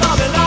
Babylon.